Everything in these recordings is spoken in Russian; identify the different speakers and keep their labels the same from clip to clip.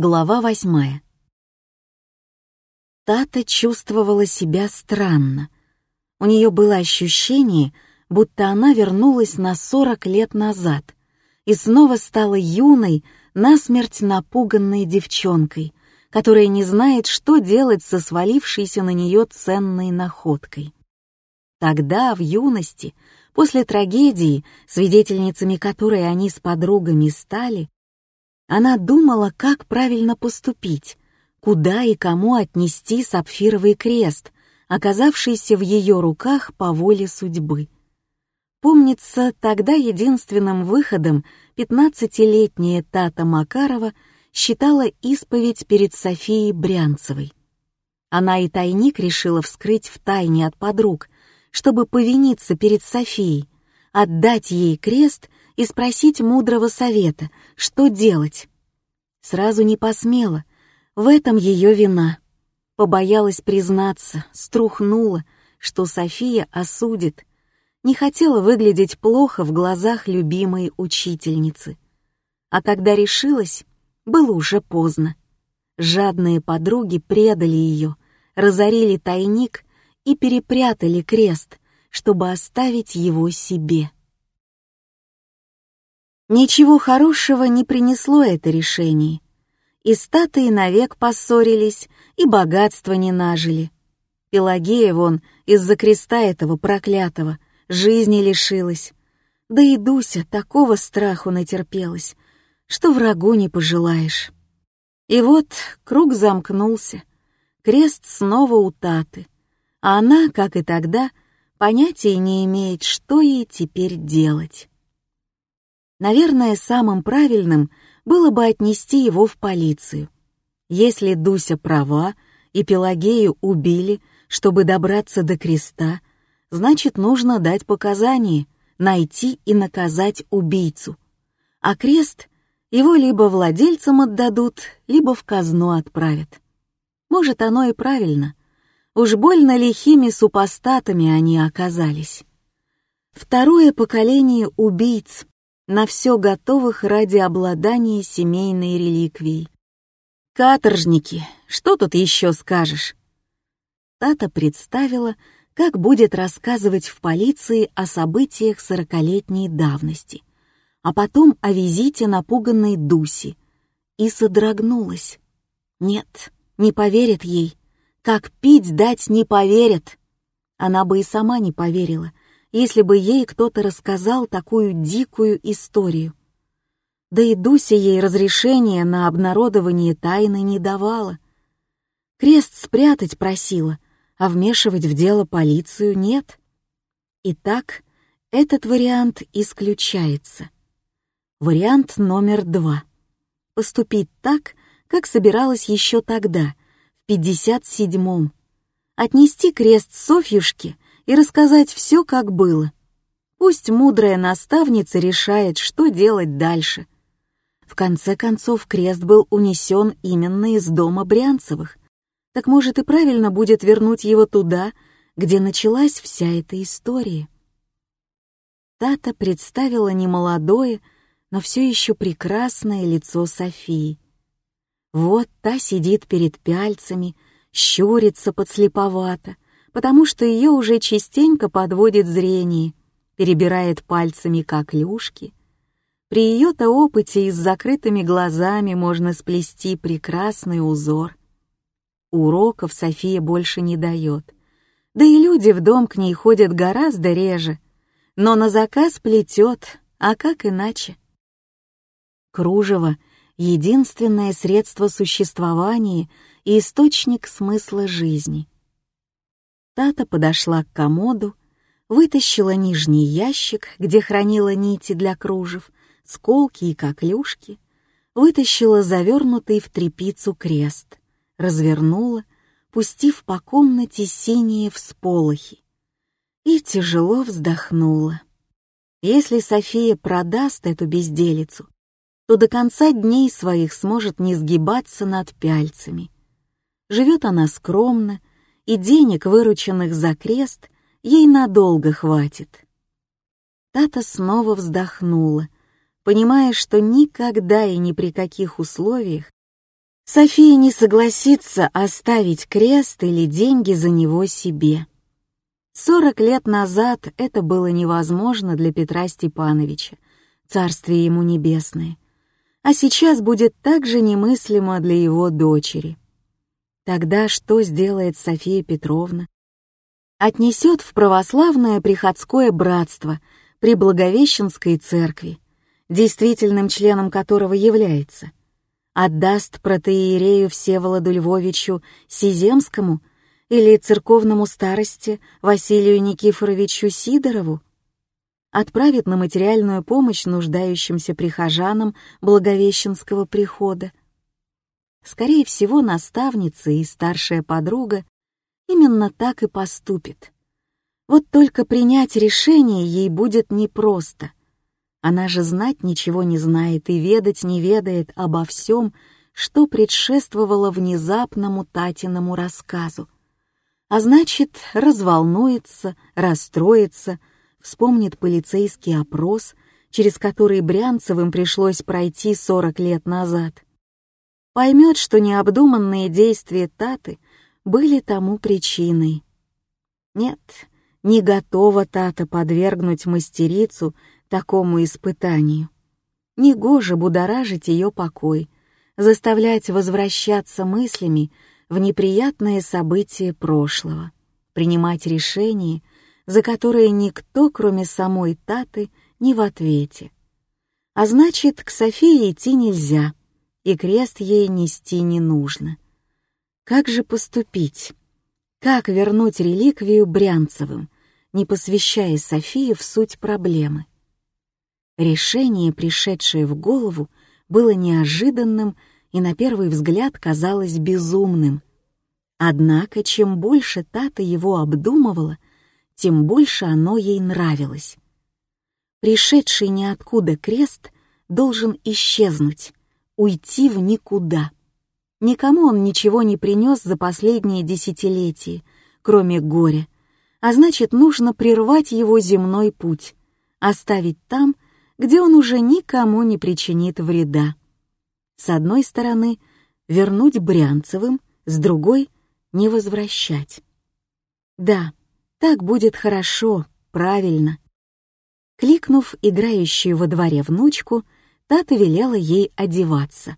Speaker 1: Глава восьмая. Тата чувствовала себя странно. У нее было ощущение, будто она вернулась на сорок лет назад и снова стала юной, насмерть напуганной девчонкой, которая не знает, что делать со свалившейся на нее ценной находкой. Тогда, в юности, после трагедии, свидетельницами которой они с подругами стали, она думала, как правильно поступить, куда и кому отнести сапфировый крест, оказавшийся в ее руках по воле судьбы. Помнится, тогда единственным выходом пятнадцатилетняя Тата Макарова считала исповедь перед Софией Брянцевой. Она и тайник решила вскрыть в тайне от подруг, чтобы повиниться перед Софией, отдать ей крест и спросить мудрого совета, что делать. Сразу не посмела, в этом ее вина. Побоялась признаться, струхнула, что София осудит. Не хотела выглядеть плохо в глазах любимой учительницы. А когда решилась, было уже поздно. Жадные подруги предали ее, разорили тайник и перепрятали крест, чтобы оставить его себе. Ничего хорошего не принесло это решение. И статуи навек поссорились, и богатства не нажили. Пелагея вон из-за креста этого проклятого жизни лишилась. Да и Дуся такого страху натерпелась, что врагу не пожелаешь. И вот круг замкнулся, крест снова у Таты, а она, как и тогда, понятия не имеет, что ей теперь делать. Наверное, самым правильным было бы отнести его в полицию. Если Дуся права и Пелагею убили, чтобы добраться до креста, значит, нужно дать показания, найти и наказать убийцу. А крест его либо владельцам отдадут, либо в казну отправят. Может, оно и правильно. Уж больно лихими супостатами они оказались. Второе поколение убийц, на все готовых ради обладания семейной реликвией. Каторжники, что тут еще скажешь? Тата представила, как будет рассказывать в полиции о событиях сорокалетней давности, а потом о визите напуганной Дуси, и содрогнулась. Нет, не поверят ей. Как пить дать не поверят. Она бы и сама не поверила, если бы ей кто-то рассказал такую дикую историю. Да и Дуся ей разрешения на обнародование тайны не давала. Крест спрятать просила, а вмешивать в дело полицию нет. Итак, этот вариант исключается. Вариант номер два. Поступить так, как собиралась еще тогда, в 57-м. Отнести крест Софьюшке — и рассказать все, как было. Пусть мудрая наставница решает, что делать дальше. В конце концов, крест был унесен именно из дома Брянцевых. Так может и правильно будет вернуть его туда, где началась вся эта история. Тата представила немолодое, но все еще прекрасное лицо Софии. Вот та сидит перед пяльцами, щурится подслеповато — потому что ее уже частенько подводит зрение, перебирает пальцами как люшки. При ее-то опыте и с закрытыми глазами можно сплести прекрасный узор. Уроков София больше не дает. Да и люди в дом к ней ходят гораздо реже, но на заказ плетет, а как иначе? Кружево — единственное средство существования и источник смысла жизни — Тата подошла к комоду, вытащила нижний ящик, где хранила нити для кружев, сколки и коклюшки, вытащила завернутый в тряпицу крест, развернула, пустив по комнате синие всполохи, и тяжело вздохнула. Если София продаст эту безделицу, то до конца дней своих сможет не сгибаться над пяльцами. Живет она скромно, и денег, вырученных за крест, ей надолго хватит. Тата снова вздохнула, понимая, что никогда и ни при каких условиях София не согласится оставить крест или деньги за него себе. Сорок лет назад это было невозможно для Петра Степановича, царствие ему небесное, а сейчас будет также немыслимо для его дочери. Тогда что сделает София Петровна? Отнесет в православное приходское братство при Благовещенской церкви, действительным членом которого является, отдаст протеерею Всеволоду Львовичу Сиземскому или церковному старости Василию Никифоровичу Сидорову, отправит на материальную помощь нуждающимся прихожанам Благовещенского прихода. Скорее всего, наставница и старшая подруга именно так и поступит. Вот только принять решение ей будет непросто. Она же знать ничего не знает и ведать не ведает обо всем, что предшествовало внезапному Татиному рассказу. А значит, разволнуется, расстроится, вспомнит полицейский опрос, через который Брянцевым пришлось пройти 40 лет назад. Поймет, что необдуманные действия Таты были тому причиной. Нет, не готова Тата подвергнуть мастерицу такому испытанию. Негоже будоражить ее покой, заставлять возвращаться мыслями в неприятные события прошлого, принимать решения, за которые никто, кроме самой Таты, не в ответе. А значит, к Софии идти нельзя, и крест ей нести не нужно. Как же поступить? Как вернуть реликвию Брянцевым, не посвящая Софии в суть проблемы? Решение, пришедшее в голову, было неожиданным и на первый взгляд казалось безумным. Однако, чем больше Тата его обдумывала, тем больше оно ей нравилось. Пришедший ниоткуда крест должен исчезнуть, уйти в никуда. Никому он ничего не принес за последние десятилетия, кроме горя, а значит, нужно прервать его земной путь, оставить там, где он уже никому не причинит вреда. С одной стороны, вернуть Брянцевым, с другой — не возвращать. Да, так будет хорошо, правильно. Кликнув играющую во дворе внучку, Тата велела ей одеваться.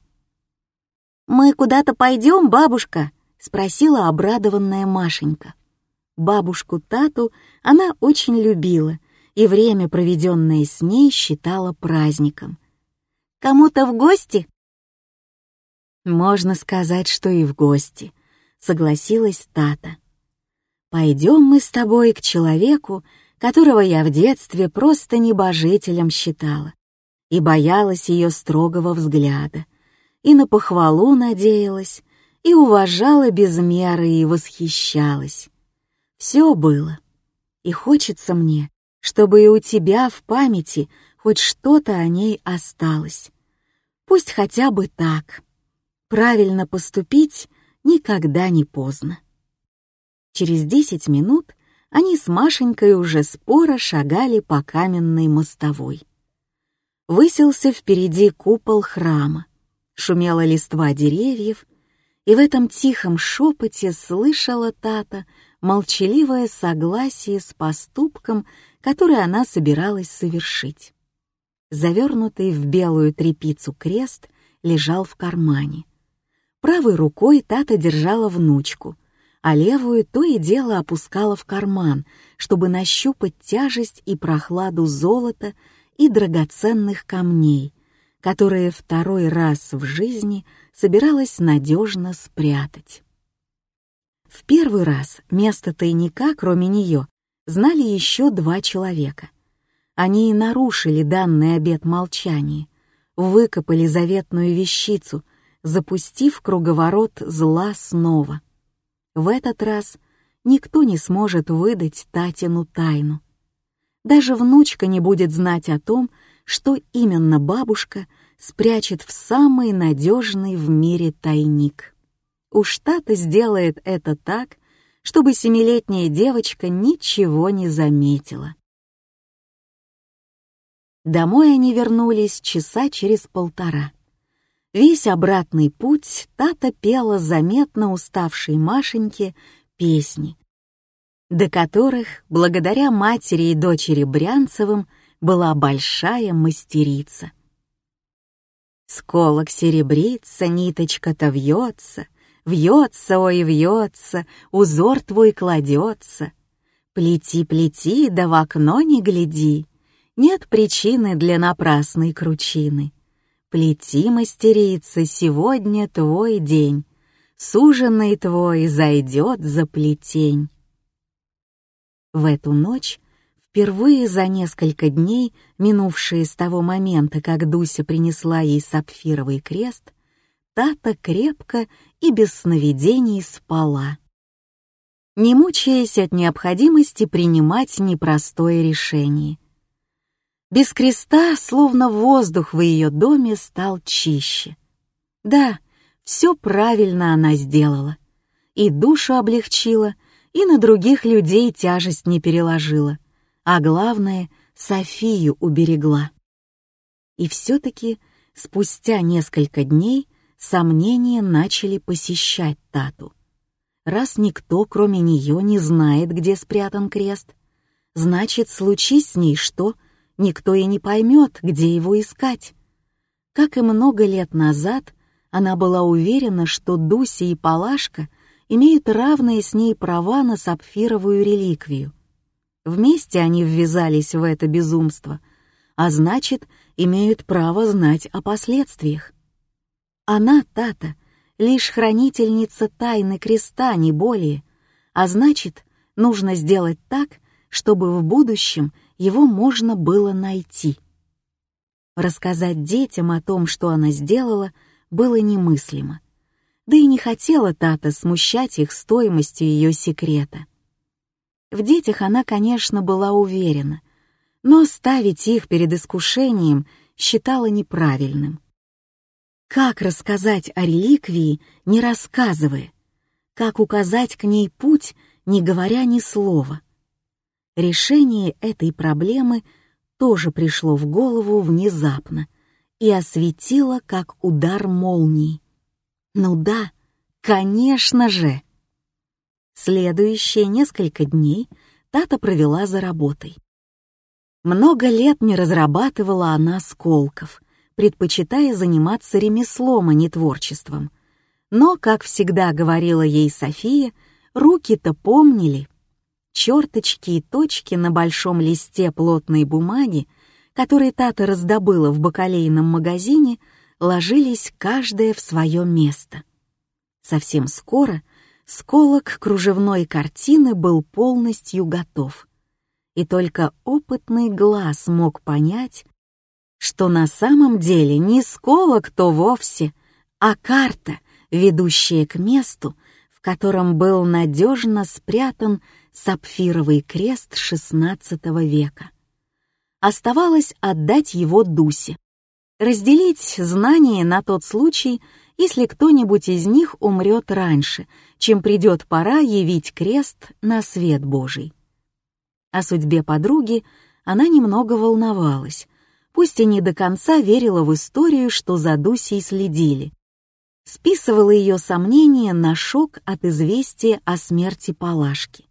Speaker 1: «Мы куда-то пойдем, бабушка?» — спросила обрадованная Машенька. Бабушку Тату она очень любила — и время, проведенное с ней, считала праздником. «Кому-то в гости?» «Можно сказать, что и в гости», — согласилась Тата. «Пойдем мы с тобой к человеку, которого я в детстве просто небожителем считала и боялась ее строгого взгляда, и на похвалу надеялась, и уважала без меры и восхищалась. Все было. И хочется мне, чтобы и у тебя в памяти хоть что-то о ней осталось. Пусть хотя бы так. Правильно поступить никогда не поздно. Через десять минут они с Машенькой уже споро шагали по каменной мостовой. Высился впереди купол храма, шумела листва деревьев, и в этом тихом шепоте слышала Тата молчаливое согласие с поступком, который она собиралась совершить. Завернутый в белую тряпицу крест лежал в кармане. Правой рукой Тата держала внучку, а левую то и дело опускала в карман, чтобы нащупать тяжесть и прохладу золота и драгоценных камней, которые второй раз в жизни собиралась надежно спрятать. В первый раз место тайника, кроме нее, знали еще два человека. Они и нарушили данный обет молчания, выкопали заветную вещицу, запустив круговорот зла снова. В этот раз никто не сможет выдать Татину тайну. Даже внучка не будет знать о том, что именно бабушка спрячет в самый надежный в мире тайник. Уж Тата сделает это так, чтобы семилетняя девочка ничего не заметила. Домой они вернулись часа через полтора. Весь обратный путь Тата пела заметно уставшей Машеньке песни, до которых, благодаря матери и дочери Брянцевым, была большая мастерица. Сколок серебрится, ниточка-то вьется, Вьется, ой, вьется, узор твой кладется. Плети, плети, да в окно не гляди, Нет причины для напрасной кручины. Плети, мастерица, сегодня твой день, Суженный твой зайдет за плетень. В эту ночь Впервые за несколько дней, минувшие с того момента, как Дуся принесла ей сапфировый крест, Тата крепко и без сновидений спала, не мучаясь от необходимости принимать непростое решение. Без креста, словно воздух в ее доме, стал чище. Да, все правильно она сделала. И душу облегчила, и на других людей тяжесть не переложила — а главное, Софию уберегла. И все-таки спустя несколько дней сомнения начали посещать Тату. Раз никто, кроме нее, не знает, где спрятан крест, значит, случись с ней что, никто и не поймет, где его искать. Как и много лет назад, она была уверена, что Дуся и Палашка имеют равные с ней права на сапфировую реликвию — Вместе они ввязались в это безумство, а значит, имеют право знать о последствиях. Она, Тата, лишь хранительница тайны креста, не более, а значит, нужно сделать так, чтобы в будущем его можно было найти. Рассказать детям о том, что она сделала, было немыслимо. Да и не хотела Тата смущать их стоимостью ее секрета. В детях она, конечно, была уверена, но ставить их перед искушением считала неправильным. Как рассказать о реликвии, не рассказывая? Как указать к ней путь, не говоря ни слова? Решение этой проблемы тоже пришло в голову внезапно и осветило как удар молнии. Ну да, конечно же! Следующие несколько дней Тата провела за работой. Много лет не разрабатывала она сколков, предпочитая заниматься ремеслом, а не творчеством. Но, как всегда говорила ей София, руки-то помнили. Черточки и точки на большом листе плотной бумаги, который Тата раздобыла в бакалейном магазине, ложились каждая в свое место. Совсем скоро Сколок кружевной картины был полностью готов, и только опытный глаз мог понять, что на самом деле не сколок то вовсе, а карта, ведущая к месту, в котором был надежно спрятан сапфировый крест XVI века. Оставалось отдать его Дусе, разделить знания на тот случай, если кто-нибудь из них умрет раньше, чем придет пора явить крест на свет Божий. О судьбе подруги она немного волновалась, пусть и не до конца верила в историю, что за Дусей следили. Списывала ее сомнения на шок от известия о смерти Палашки.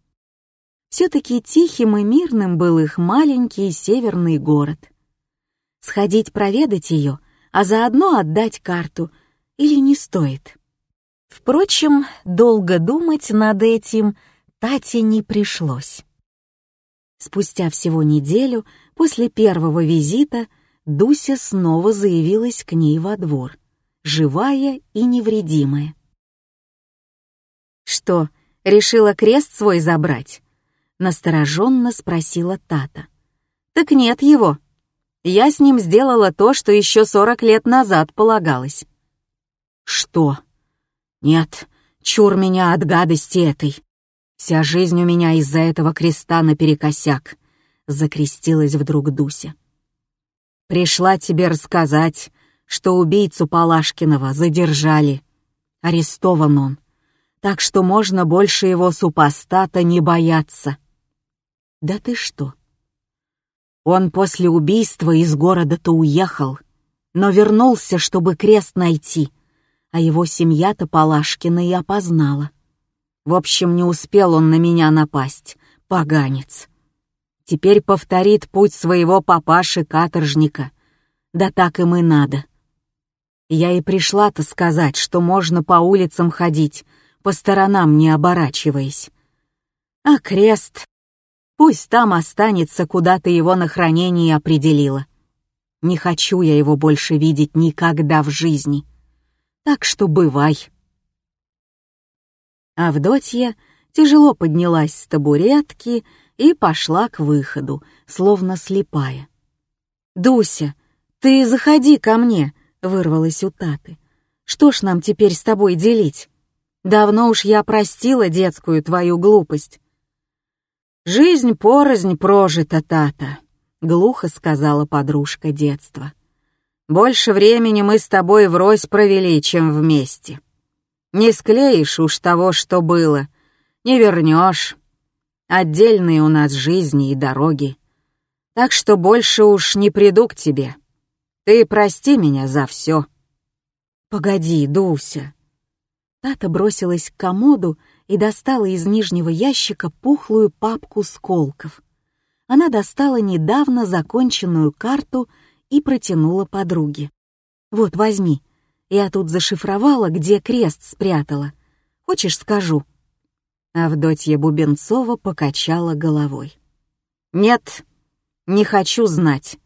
Speaker 1: Все-таки тихим и мирным был их маленький северный город. Сходить проведать ее, а заодно отдать карту — или не стоит. Впрочем, долго думать над этим Тате не пришлось. Спустя всего неделю после первого визита Дуся снова заявилась к ней во двор, живая и невредимая. «Что, решила крест свой забрать?» — настороженно спросила Тата. «Так нет его. Я с ним сделала то, что еще сорок лет назад полагалось. Что? Нет, чур меня от гадости этой. Вся жизнь у меня из-за этого креста наперекосяк, закрестилась вдруг Дуся. Пришла тебе рассказать, что убийцу Палашкинова задержали. Арестован он, так что можно больше его супостата не бояться. Да ты что? Он после убийства из города-то уехал, но вернулся, чтобы крест найти, а его семья-то Палашкина и опознала. В общем, не успел он на меня напасть, поганец. Теперь повторит путь своего папаши-каторжника. Да так им и надо. Я и пришла-то сказать, что можно по улицам ходить, по сторонам не оборачиваясь. А крест... Пусть там останется, куда ты его на хранение определила. Не хочу я его больше видеть никогда в жизни. Так что бывай. Авдотья тяжело поднялась с табуретки и пошла к выходу, словно слепая. «Дуся, ты заходи ко мне», — вырвалась у Таты. «Что ж нам теперь с тобой делить? Давно уж я простила детскую твою глупость». «Жизнь порознь прожита, Тата», — глухо сказала подружка детства. «Больше времени мы с тобой врозь провели, чем вместе». Не склеишь уж того, что было, не вернешь. Отдельные у нас жизни и дороги. Так что больше уж не приду к тебе. Ты прости меня за все. Погоди, Дуся. Тата бросилась к комоду и достала из нижнего ящика пухлую папку сколков. Она достала недавно законченную карту и протянула подруге. «Вот, возьми, я тут зашифровала, где крест спрятала. Хочешь, скажу?» Авдотья Бубенцова покачала головой. «Нет, не хочу знать.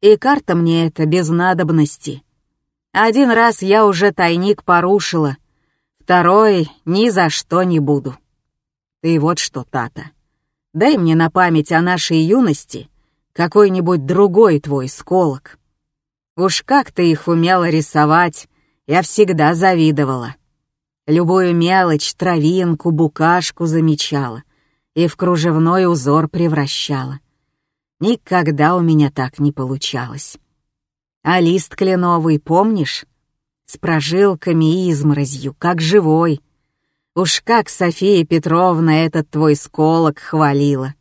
Speaker 1: И карта мне это без надобности. Один раз я уже тайник порушила, второй ни за что не буду. Ты вот что, Тата, дай мне на память о нашей юности какой-нибудь другой твой сколок. Уж как ты их умела рисовать, я всегда завидовала. Любую мелочь, травинку, букашку замечала и в кружевной узор превращала. Никогда у меня так не получалось. А лист кленовый, помнишь? С прожилками и изморозью, как живой. Уж как София Петровна этот твой сколок хвалила.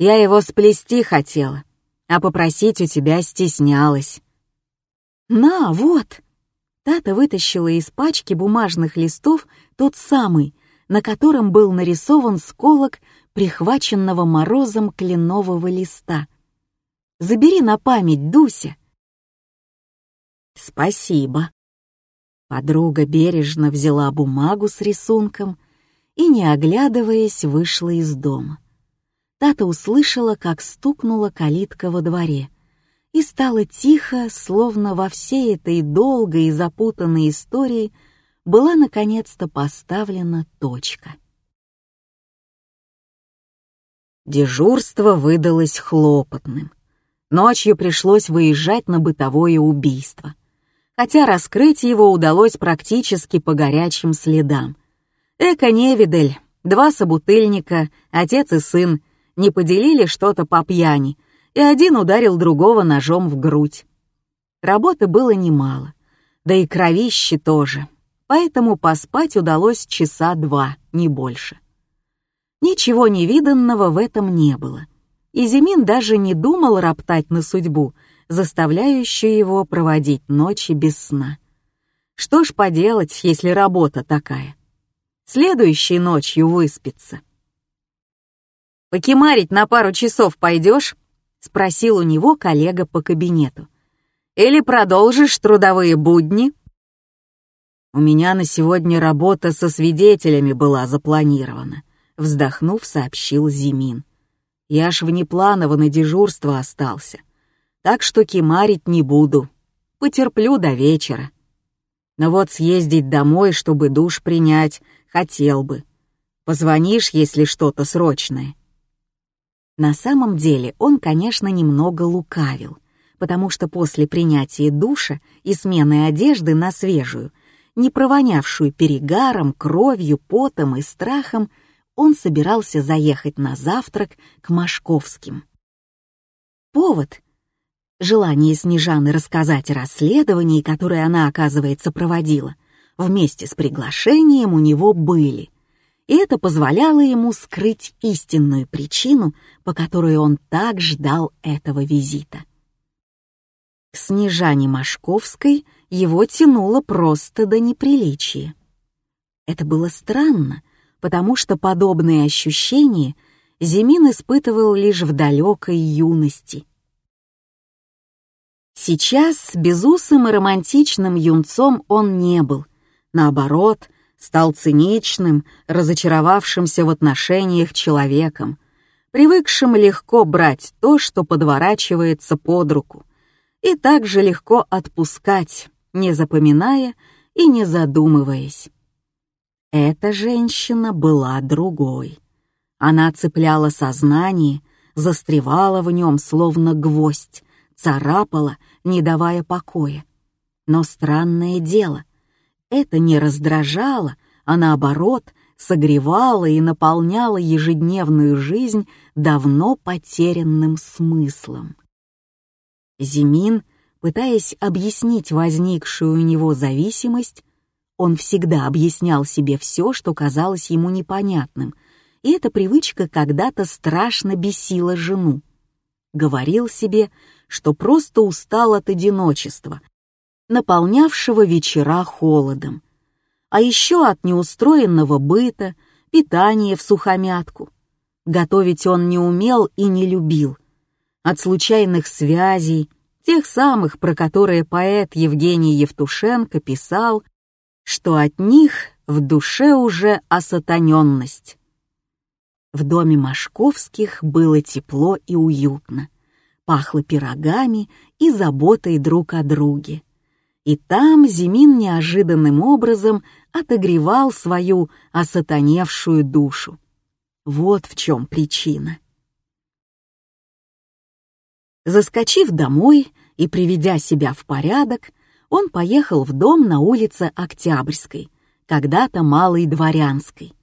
Speaker 1: Я его сплести хотела, а попросить у тебя стеснялась. «На, вот!» Тата вытащила из пачки бумажных листов тот самый, на котором был нарисован сколок прихваченного морозом кленового листа. «Забери на память, Дуся!» «Спасибо!» Подруга бережно взяла бумагу с рисунком и, не оглядываясь, вышла из дома. Тата услышала, как стукнула калитка во дворе и стало тихо, словно во всей этой долгой и запутанной истории была наконец-то поставлена точка. Дежурство выдалось хлопотным. Ночью пришлось выезжать на бытовое убийство. Хотя раскрыть его удалось практически по горячим следам. Эко-невидель, два собутыльника, отец и сын, не поделили что-то по пьяни — и один ударил другого ножом в грудь. Работы было немало, да и кровищи тоже, поэтому поспать удалось часа два, не больше. Ничего невиданного в этом не было, и Зимин даже не думал роптать на судьбу, заставляющую его проводить ночи без сна. Что ж поделать, если работа такая? Следующей ночью выспится. «Покемарить на пару часов пойдешь?» — спросил у него коллега по кабинету. «Или продолжишь трудовые будни?» «У меня на сегодня работа со свидетелями была запланирована», — вздохнув, сообщил Зимин. «Я ж внепланово на дежурство остался, так что кемарить не буду. Потерплю до вечера. Но вот съездить домой, чтобы душ принять, хотел бы. Позвонишь, если что-то срочное». На самом деле он, конечно, немного лукавил, потому что после принятия душа и смены одежды на свежую, не провонявшую перегаром, кровью, потом и страхом, он собирался заехать на завтрак к Машковским. Повод — желание Снежаны рассказать о расследовании, которое она, оказывается, проводила, вместе с приглашением у него были и это позволяло ему скрыть истинную причину, по которой он так ждал этого визита. К Снежане Машковской его тянуло просто до неприличия. Это было странно, потому что подобные ощущения Зимин испытывал лишь в далекой юности. Сейчас безусым и романтичным юнцом он не был. Наоборот, стал циничным, разочаровавшимся в отношениях человеком, привыкшим легко брать то, что подворачивается под руку, и также легко отпускать, не запоминая и не задумываясь. Эта женщина была другой. Она цепляла сознание, застревала в нем, словно гвоздь, царапала, не давая покоя. Но странное дело, это не раздражало, а наоборот согревало и наполняло ежедневную жизнь давно потерянным смыслом. Зимин, пытаясь объяснить возникшую у него зависимость, он всегда объяснял себе все, что казалось ему непонятным, и эта привычка когда-то страшно бесила жену. Говорил себе, что просто устал от одиночества, наполнявшего вечера холодом, а еще от неустроенного быта, питания в сухомятку. Готовить он не умел и не любил, от случайных связей, тех самых, про которые поэт Евгений Евтушенко писал, что от них в душе уже осатаненность. В доме Машковских было тепло и уютно, пахло пирогами и заботой друг о друге. И там Зимин неожиданным образом отогревал свою осатаневшую душу. Вот в чем причина. Заскочив домой и приведя себя в порядок, он поехал в дом на улице Октябрьской, когда-то Малой Дворянской.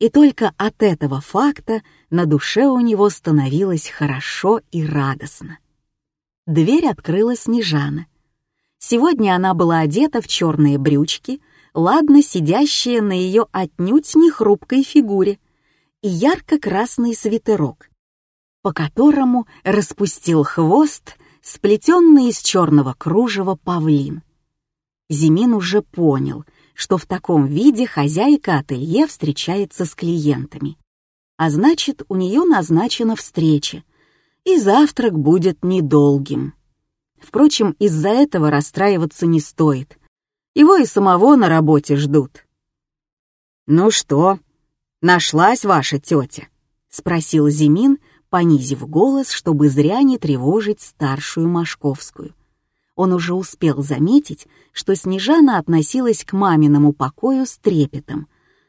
Speaker 1: И только от этого факта на душе у него становилось хорошо и радостно. Дверь открыла Снежана. Сегодня она была одета в черные брючки, ладно сидящие на ее отнюдь не хрупкой фигуре, и ярко-красный свитерок, по которому распустил хвост, сплетенный из черного кружева павлин. Зимин уже понял, что в таком виде хозяйка ателье встречается с клиентами. А значит, у нее назначена встреча, и завтрак будет недолгим. Впрочем, из-за этого расстраиваться не стоит. Его и самого на работе ждут. «Ну что, нашлась ваша тетя?» — спросил Зимин, понизив голос, чтобы зря не тревожить старшую Машковскую. Он уже успел заметить, что Снежана относилась к маминому покою с трепетом,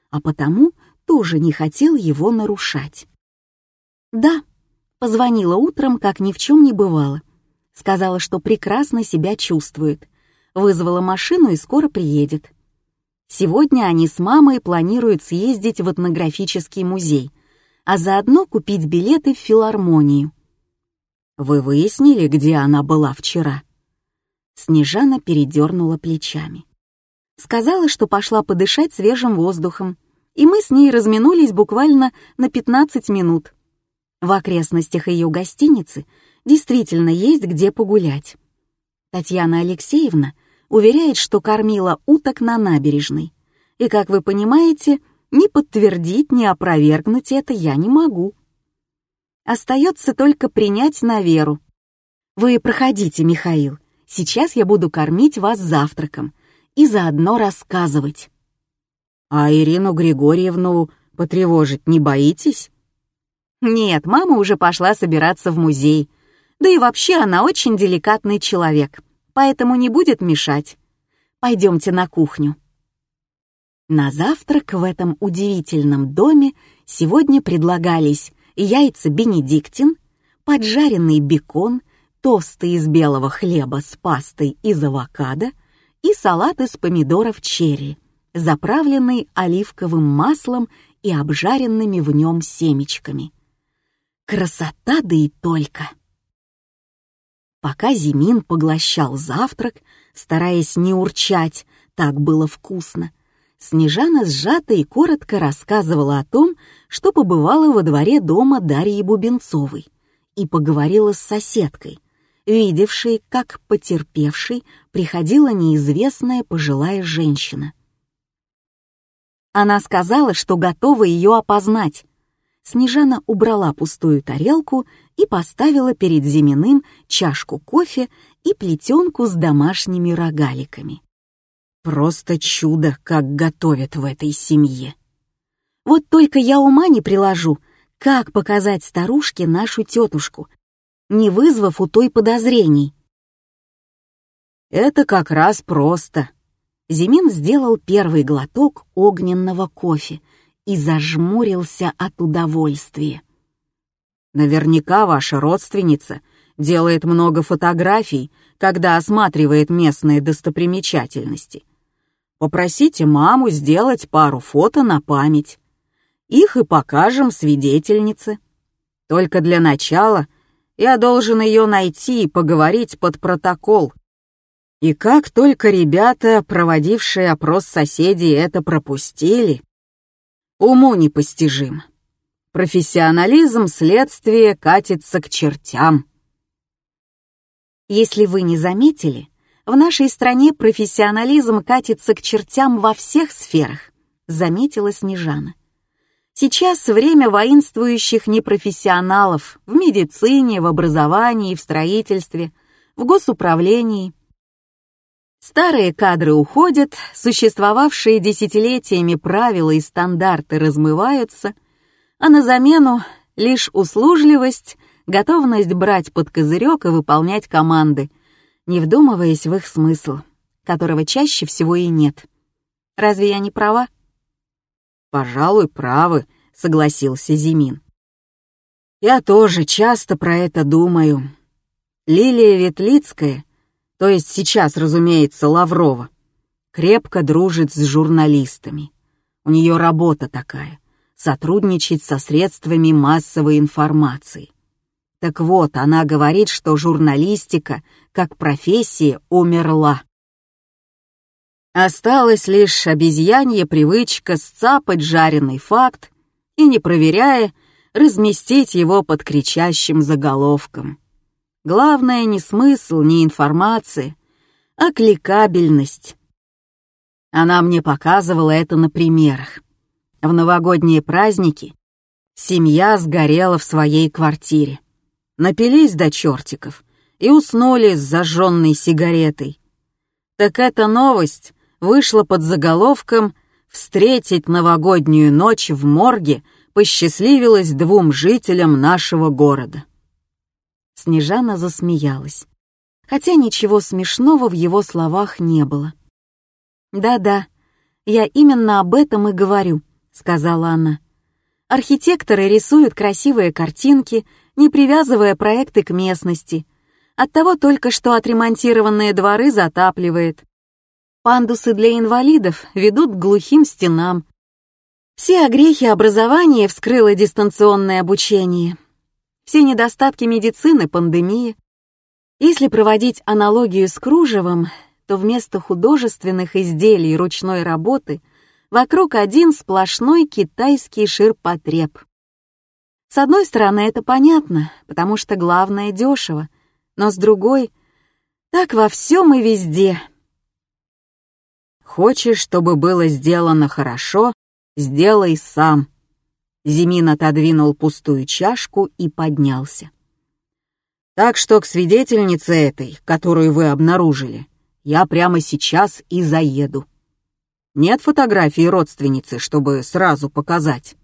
Speaker 1: а потому тоже не хотел его нарушать. «Да», — позвонила утром, как ни в чем не бывало. Сказала, что прекрасно себя чувствует. Вызвала машину и скоро приедет. Сегодня они с мамой планируют съездить в этнографический музей — а заодно купить билеты в филармонию. «Вы выяснили, где она была вчера?» Снежана передернула плечами. Сказала, что пошла подышать свежим воздухом, и мы с ней разминулись буквально на 15 минут. В окрестностях ее гостиницы действительно есть где погулять. Татьяна Алексеевна уверяет, что кормила уток на набережной. И, как вы понимаете, ни подтвердить, ни опровергнуть это я не могу. Остается только принять на веру. Вы проходите, Михаил. Сейчас я буду кормить вас завтраком и заодно рассказывать. А Ирину Григорьевну потревожить не боитесь? Нет, мама уже пошла собираться в музей. Да и вообще она очень деликатный человек, поэтому не будет мешать. Пойдемте на кухню. На завтрак в этом удивительном доме сегодня предлагались яйца бенедиктин, поджаренный бекон, тосты из белого хлеба с пастой из авокадо и салат из помидоров черри, заправленный оливковым маслом и обжаренными в нем семечками. Красота да и только! Пока Зимин поглощал завтрак, стараясь не урчать, так было вкусно, Снежана сжато и коротко рассказывала о том, что побывала во дворе дома Дарьи Бубенцовой и поговорила с соседкой, видевшей, как потерпевшей приходила неизвестная пожилая женщина. Она сказала, что готова ее опознать. Снежана убрала пустую тарелку и поставила перед Зиминым чашку кофе и плетенку с домашними рогаликами. Просто чудо, как готовят в этой семье. Вот только я ума не приложу, как показать старушке нашу тетушку, не вызвав у той подозрений. Это как раз просто. Зимин сделал первый глоток огненного кофе и зажмурился от удовольствия. Наверняка ваша родственница делает много фотографий, когда осматривает местные достопримечательности. Попросите маму сделать пару фото на память. Их и покажем свидетельнице. Только для начала — я должен ее найти и поговорить под протокол. И как только ребята, проводившие опрос соседей, это пропустили, уму непостижим. Профессионализм следствия катится к чертям. Если вы не заметили, в нашей стране профессионализм катится к чертям во всех сферах, заметила Снежана. Сейчас время воинствующих непрофессионалов в медицине, в образовании, в строительстве, в госуправлении. Старые кадры уходят, существовавшие десятилетиями правила и стандарты размываются, а на замену лишь услужливость, готовность брать под козырек и выполнять команды, не вдумываясь в их смысл, которого чаще всего и нет. Разве я не права? «Пожалуй, правы», — согласился Зимин. «Я тоже часто про это думаю. Лилия Ветлицкая, то есть сейчас, разумеется, Лаврова, крепко дружит с журналистами. У нее работа такая — сотрудничать со средствами массовой информации. Так вот, она говорит, что журналистика, как профессия, умерла. Осталась лишь обезьянья привычка сцапать жареный факт и, не проверяя, разместить его под кричащим заголовком. Главное не смысл, не информация, а кликабельность. Она мне показывала это на примерах. В новогодние праздники семья сгорела в своей квартире. Напились до чертиков и уснули с зажженной сигаретой. Так эта новость вышла под заголовком «Встретить новогоднюю ночь в морге посчастливилось двум жителям нашего города». Снежана засмеялась, хотя ничего смешного в его словах не было. «Да-да, я именно об этом и говорю», — сказала она. «Архитекторы рисуют красивые картинки, не привязывая проекты к местности. Оттого только что отремонтированные дворы затапливает. Пандусы для инвалидов ведут к глухим стенам. Все огрехи образования вскрыло дистанционное обучение. Все недостатки медицины — пандемия. Если проводить аналогию с кружевом, то вместо художественных изделий ручной работы вокруг один сплошной китайский ширпотреб. С одной стороны, это понятно, потому что главное — дешево, но с другой — так во всем и везде — Хочешь, чтобы было сделано хорошо, сделай сам. Зимин отодвинул пустую чашку и поднялся. Так что к свидетельнице этой, которую вы обнаружили, я прямо сейчас и заеду. Нет фотографии родственницы, чтобы сразу показать?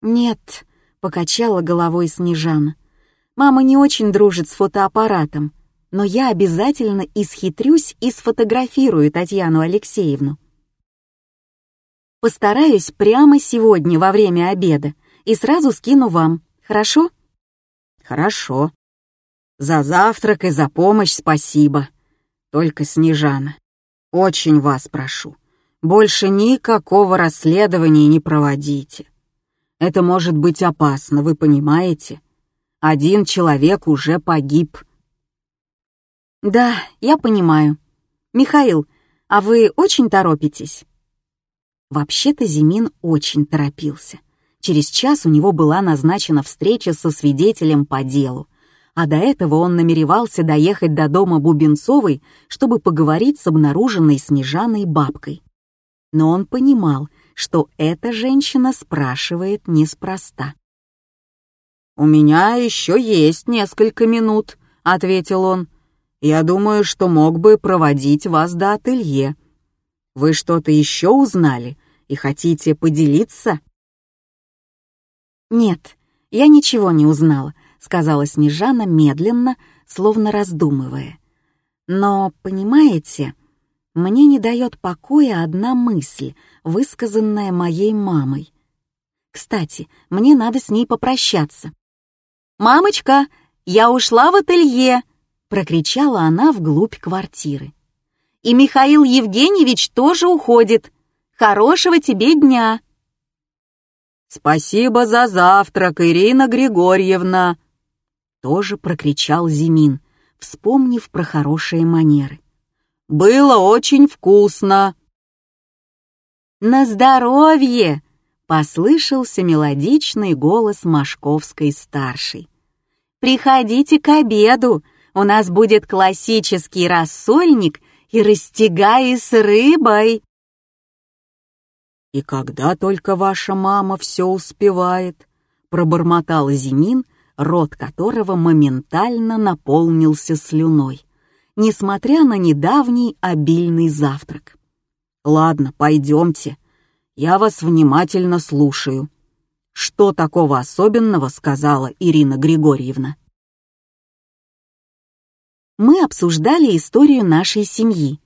Speaker 1: Нет, покачала головой Снежана. Мама не очень дружит с фотоаппаратом но я обязательно исхитрюсь и сфотографирую Татьяну Алексеевну. Постараюсь прямо сегодня во время обеда и сразу скину вам, хорошо? Хорошо. За завтрак и за помощь спасибо. Только, Снежана, очень вас прошу, больше никакого расследования не проводите. Это может быть опасно, вы понимаете? Один человек уже погиб — «Да, я понимаю. Михаил, а вы очень торопитесь?» Вообще-то Зимин очень торопился. Через час у него была назначена встреча со свидетелем по делу, а до этого он намеревался доехать до дома Бубенцовой, чтобы поговорить с обнаруженной Снежаной бабкой. Но он понимал, что эта женщина спрашивает неспроста. «У меня еще есть несколько минут», — ответил он. «Я думаю, что мог бы проводить вас до ателье. Вы что-то еще узнали и хотите поделиться?» «Нет, я ничего не узнала», — сказала Снежана медленно, словно раздумывая. «Но, понимаете, мне не дает покоя одна мысль, высказанная моей мамой. Кстати, мне надо с ней попрощаться. «Мамочка, я ушла в ателье!» — прокричала она вглубь квартиры. «И Михаил Евгеньевич тоже уходит. Хорошего тебе дня!» «Спасибо за завтрак, Ирина Григорьевна!» Тоже прокричал Зимин, вспомнив про хорошие манеры. «Было очень вкусно!» «На здоровье!» — послышался мелодичный голос Машковской-старшей. «Приходите к обеду, у нас будет классический рассольник и растягай с рыбой!» «И когда только ваша мама все успевает», — пробормотал Зимин, рот которого моментально наполнился слюной, несмотря на недавний обильный завтрак. «Ладно, пойдемте. Я вас внимательно слушаю. Что такого особенного сказала Ирина Григорьевна?» Мы обсуждали историю нашей семьи,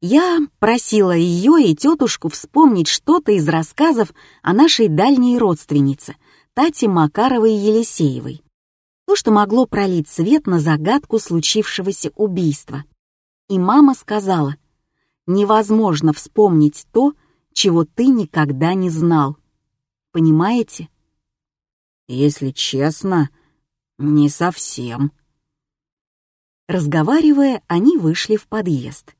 Speaker 1: я просила ее и тетушку вспомнить что-то из рассказов о нашей дальней родственнице, Тате Макаровой-Елисеевой. То, что могло пролить свет на загадку случившегося убийства. И мама сказала, невозможно вспомнить то, чего ты никогда не знал. Понимаете? Если честно, не совсем. Разговаривая, они вышли в подъезд.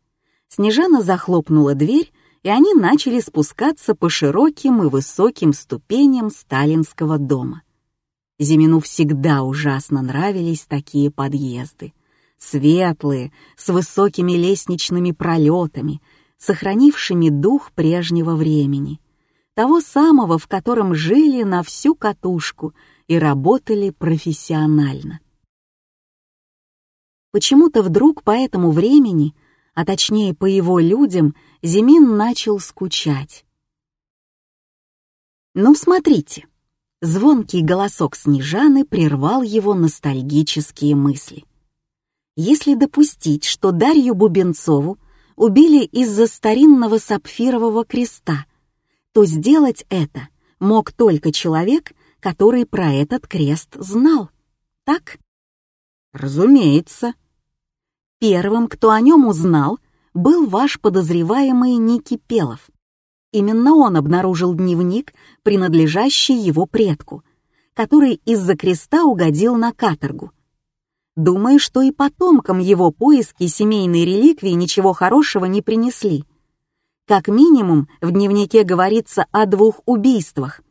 Speaker 1: Снежана захлопнула дверь, и они начали спускаться по широким и высоким ступеням сталинского дома. Зимину всегда ужасно нравились такие подъезды. Светлые, с высокими лестничными пролетами, сохранившими дух прежнего времени. Того самого, в котором жили на всю катушку и работали профессионально. Почему-то вдруг по этому времени а точнее по его людям, Зимин начал скучать. «Ну, смотрите!» Звонкий голосок Снежаны прервал его ностальгические мысли. Если допустить, что Дарью Бубенцову убили из-за старинного сапфирового креста, то сделать это мог только человек, который про этот крест знал. Так? Разумеется. Первым, кто о нем узнал, был ваш подозреваемый Ники Пелов. Именно он обнаружил дневник, принадлежащий его предку, который из-за креста угодил на каторгу. Думаю, что и потомкам его поиски семейной реликвии ничего хорошего не принесли. Как минимум, в дневнике говорится о двух убийствах,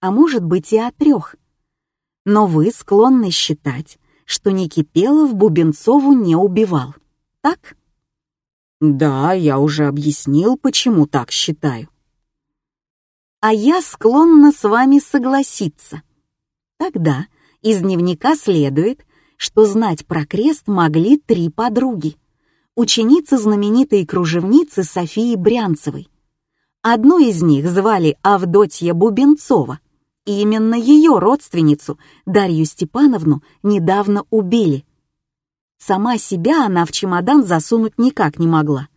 Speaker 1: а может быть и о трех. Но вы склонны считать, что Никипелов Бубенцову не убивал. Так? Да, я уже объяснил, почему так считаю. А я склонна с вами согласиться. Тогда из дневника следует, что знать про крест могли три подруги, ученицы знаменитой кружевницы Софии Брянцевой. Одну из них звали Авдотья Бубенцова, именно ее родственницу, Дарью Степановну, недавно убили. Сама себя она в чемодан засунуть никак не могла.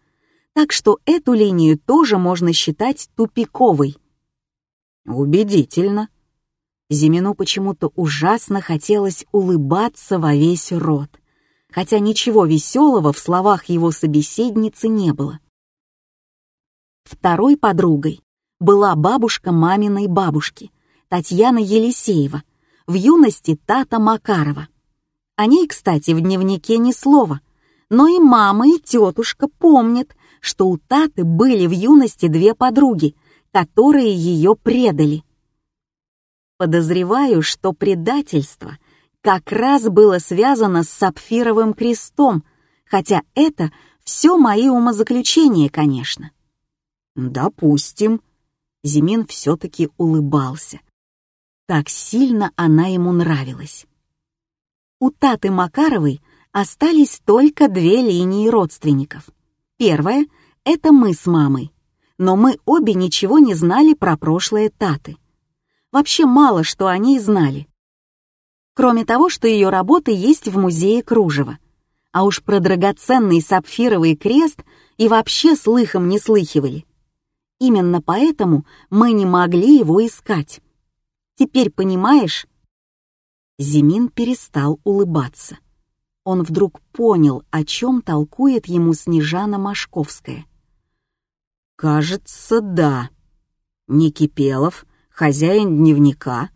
Speaker 1: Так что эту линию тоже можно считать тупиковой. Убедительно. Зимину почему-то ужасно хотелось улыбаться во весь рот, хотя ничего веселого в словах его собеседницы не было. Второй подругой была бабушка маминой бабушки — Татьяна Елисеева, в юности Тата Макарова. О ней, кстати, в дневнике ни слова, но и мама, и тетушка помнят, что у Таты были в юности две подруги, которые ее предали. Подозреваю, что предательство как раз было связано с сапфировым крестом, хотя это все мои умозаключения, конечно.
Speaker 2: Допустим.
Speaker 1: Зимин все-таки улыбался. Так сильно она ему нравилась. У Таты Макаровой остались только две линии родственников. Первая — это мы с мамой, но мы обе ничего не знали про прошлое Таты. Вообще мало что о ней знали. Кроме того, что ее работы есть в музее кружева. А уж про драгоценный сапфировый крест и вообще слыхом не слыхивали. Именно поэтому мы не могли его искать. Теперь понимаешь? Зимин перестал улыбаться. Он вдруг понял, о чем толкует ему Снежана Машковская.
Speaker 2: «Кажется, да. Никипелов, хозяин дневника,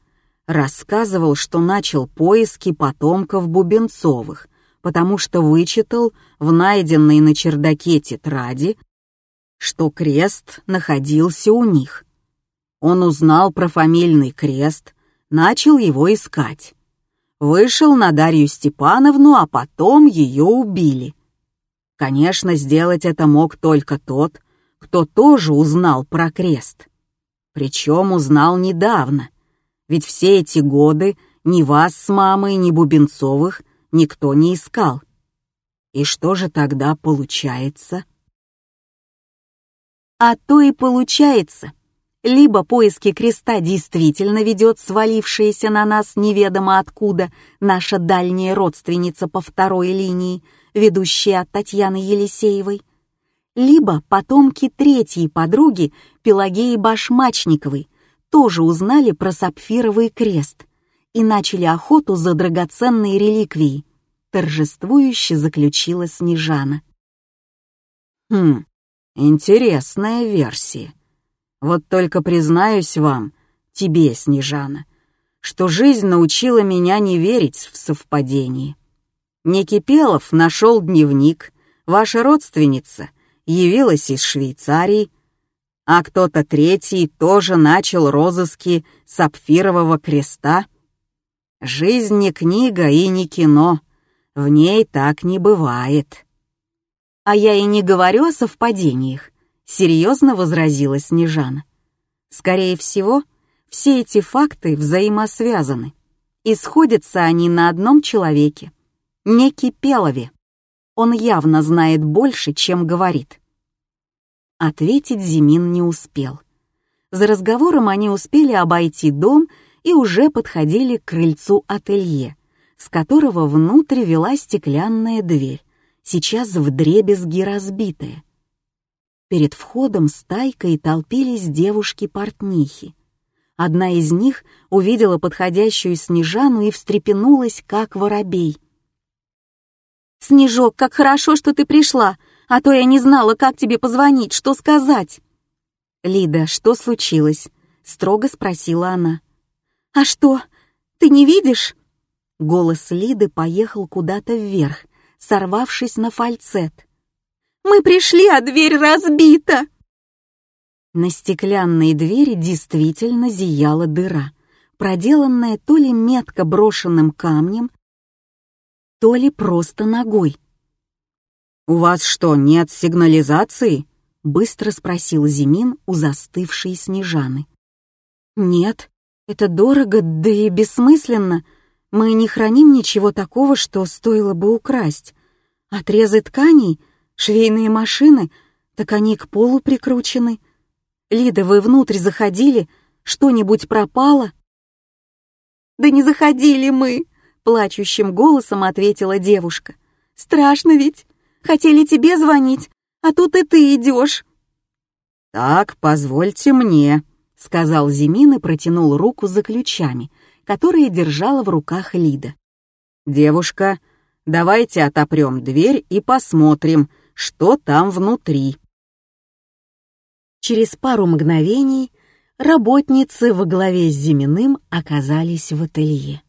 Speaker 2: рассказывал, что начал поиски потомков Бубенцовых, потому что вычитал в найденной на чердаке тетради, что крест находился у них. Он узнал про фамильный крест, начал его искать. Вышел на Дарью Степановну, а потом ее убили. Конечно, сделать это мог только тот, кто тоже узнал про крест. Причем узнал недавно, ведь все эти годы ни вас с мамой, ни Бубенцовых никто не искал. И что же тогда получается?
Speaker 1: А то и получается. Либо поиски креста действительно ведет свалившаяся на нас неведомо откуда наша дальняя родственница по второй линии, ведущая от Татьяны Елисеевой, либо потомки третьей подруги Пелагеи Башмачниковой тоже узнали про сапфировый крест и начали охоту за драгоценной реликвией, торжествующе заключила Снежана.
Speaker 2: «Хм, интересная версия. Вот только признаюсь вам, тебе, Снежана, что жизнь научила меня не верить в совпадение. Некипелов нашел дневник, ваша родственница явилась из Швейцарии, а кто-то третий тоже начал розыски сапфирового креста. Жизнь не книга и не кино, в ней так не бывает.
Speaker 1: А я и не говорю о совпадениях, серьезно возразила Снежана. Скорее всего, все эти факты взаимосвязаны, и сходятся они на одном человеке, некий Пелове. Он явно знает больше, чем говорит. Ответить Зимин не успел. За разговором они успели обойти дом и уже подходили к крыльцу ателье, с которого внутрь вела стеклянная дверь, сейчас вдребезги разбитая. Перед входом стайкой толпились девушки-портнихи. Одна из них увидела подходящую Снежану и встрепенулась, как воробей. «Снежок, как хорошо, что ты пришла! а то я не знала, как тебе позвонить, что сказать». «Лида, что случилось?» — строго спросила она. «А что, ты не видишь?» Голос Лиды поехал куда-то вверх, сорвавшись на фальцет. «Мы пришли, а дверь разбита!» На стеклянной двери действительно зияла дыра, проделанная то ли метко брошенным камнем, то ли просто ногой.
Speaker 2: «У вас что, нет сигнализации?»
Speaker 1: — быстро спросил Зимин у застывшей Снежаны. «Нет, это дорого, да и бессмысленно. Мы не храним ничего такого, что стоило бы украсть. Отрезы тканей, швейные машины, так они к полу прикручены. Лида, вы внутрь заходили? Что-нибудь пропало?» «Да не заходили мы!» — плачущим голосом ответила девушка. «Страшно ведь!» Хотели тебе звонить, а тут и ты идешь.
Speaker 2: «Так, позвольте мне», — сказал Зимин и протянул руку за ключами, которые держала в руках Лида. «Девушка, давайте отопрем дверь и посмотрим, что там внутри».
Speaker 1: Через пару мгновений работницы во главе с Зиминым оказались в ателье.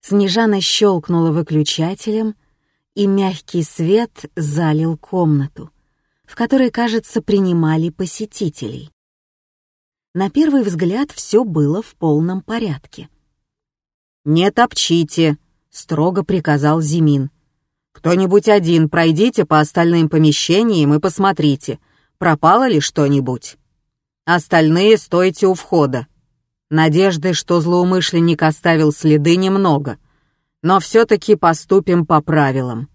Speaker 1: Снежана щелкнула выключателем — и мягкий свет залил комнату, в которой, кажется, принимали посетителей. На первый взгляд все было в полном порядке.
Speaker 2: «Не топчите!» — строго приказал Зимин. «Кто-нибудь один пройдите по остальным помещениям и посмотрите, пропало ли что-нибудь. Остальные стойте у входа. Надежды, что злоумышленник оставил следы, немного, но все-таки поступим по правилам».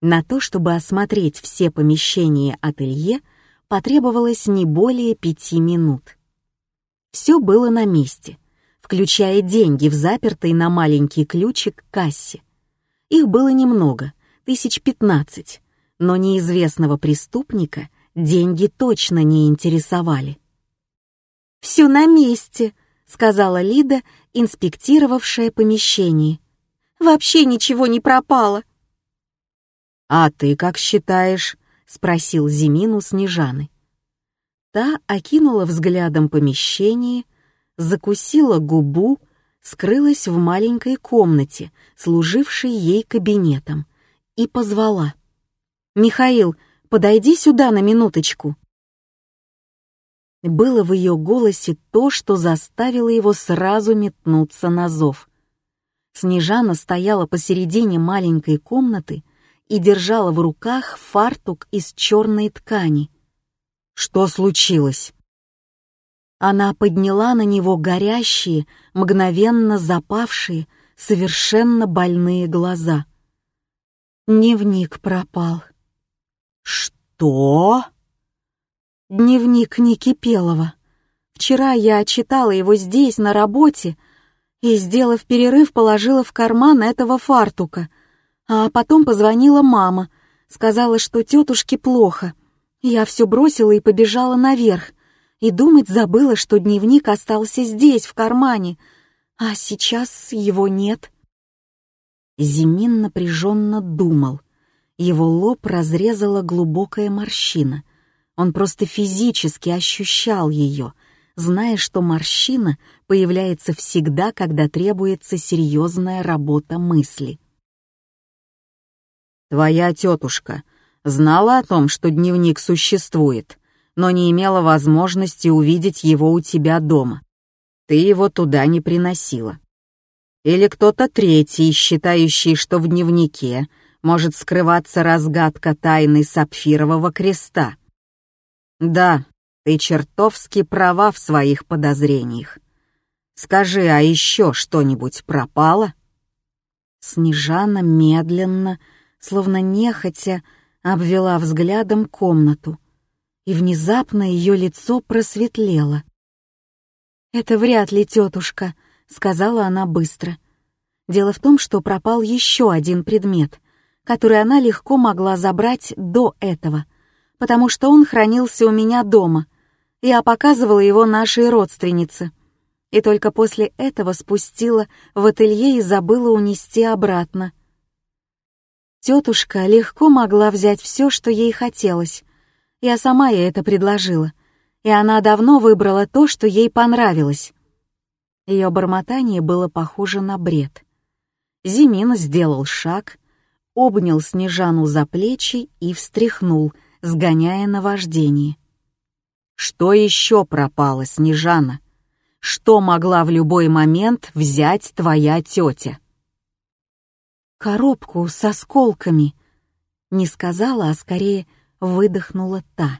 Speaker 1: На то, чтобы осмотреть все помещения ателье, потребовалось не более пяти минут. Все было на месте, включая деньги в запертой на маленький ключик кассе. Их было немного, тысяч пятнадцать, но неизвестного преступника деньги точно не интересовали. «Все на месте», — сказала Лида, инспектировавшая помещение. «Вообще ничего не пропало».
Speaker 2: «А ты как считаешь?» — спросил Зимин у Снежаны. Та окинула взглядом помещение, закусила губу, скрылась в маленькой комнате, служившей ей кабинетом, и позвала. «Михаил, подойди сюда на минуточку». Было в ее голосе то, что заставило его сразу метнуться на зов. Снежана стояла посередине маленькой комнаты и держала в руках фартук из черной ткани. Что случилось? Она подняла на него горящие, мгновенно запавшие, совершенно больные глаза. Дневник пропал. Что?
Speaker 1: Дневник Никипелова. Вчера я читала его здесь, на работе, и, сделав перерыв, положила в карман этого фартука. А потом позвонила мама, сказала, что тетушке плохо — я все бросила и побежала наверх, и думать забыла, что дневник остался здесь, в кармане, а сейчас его нет. Зимин напряженно думал. Его лоб разрезала глубокая морщина. Он просто физически ощущал ее, зная, что морщина появляется всегда, когда требуется серьезная работа мысли.
Speaker 2: «Твоя тетушка знала о том, что дневник существует, но не имела возможности увидеть его у тебя дома. Ты его туда не приносила. Или кто-то третий, считающий, что в дневнике может скрываться разгадка тайны сапфирового креста. Да, ты чертовски права в своих подозрениях. Скажи, а еще что-нибудь пропало?
Speaker 1: Снежана медленно, словно нехотя, обвела взглядом комнату, и внезапно ее лицо просветлело. «Это вряд ли тетушка», — сказала она быстро. Дело в том, что пропал еще один предмет, который она легко могла забрать до этого, потому что он хранился у меня дома. Я показывала его нашей родственнице. И только после этого спустила в ателье и забыла унести обратно. Тетушка легко могла взять все, что ей хотелось. Я сама ей это предложила, и она давно выбрала то, что ей понравилось. Ее бормотание было похоже на бред. Зимин сделал шаг, обнял Снежану за плечи и встряхнул, сгоняя наваждение. Что еще пропало, Снежана? Что могла в любой момент взять твоя тетя? коробку с осколками. Не сказала, а скорее выдохнула та.